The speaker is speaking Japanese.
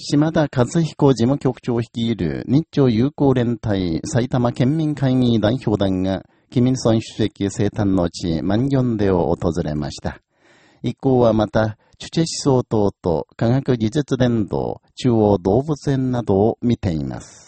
島田和彦事務局長率いる日朝友好連帯埼玉県民会議代表団が、キミルソン主席生誕の地、マンギョンデを訪れました。一行はまた、チュチェ思想等と科学技術伝道、中央動物園などを見ています。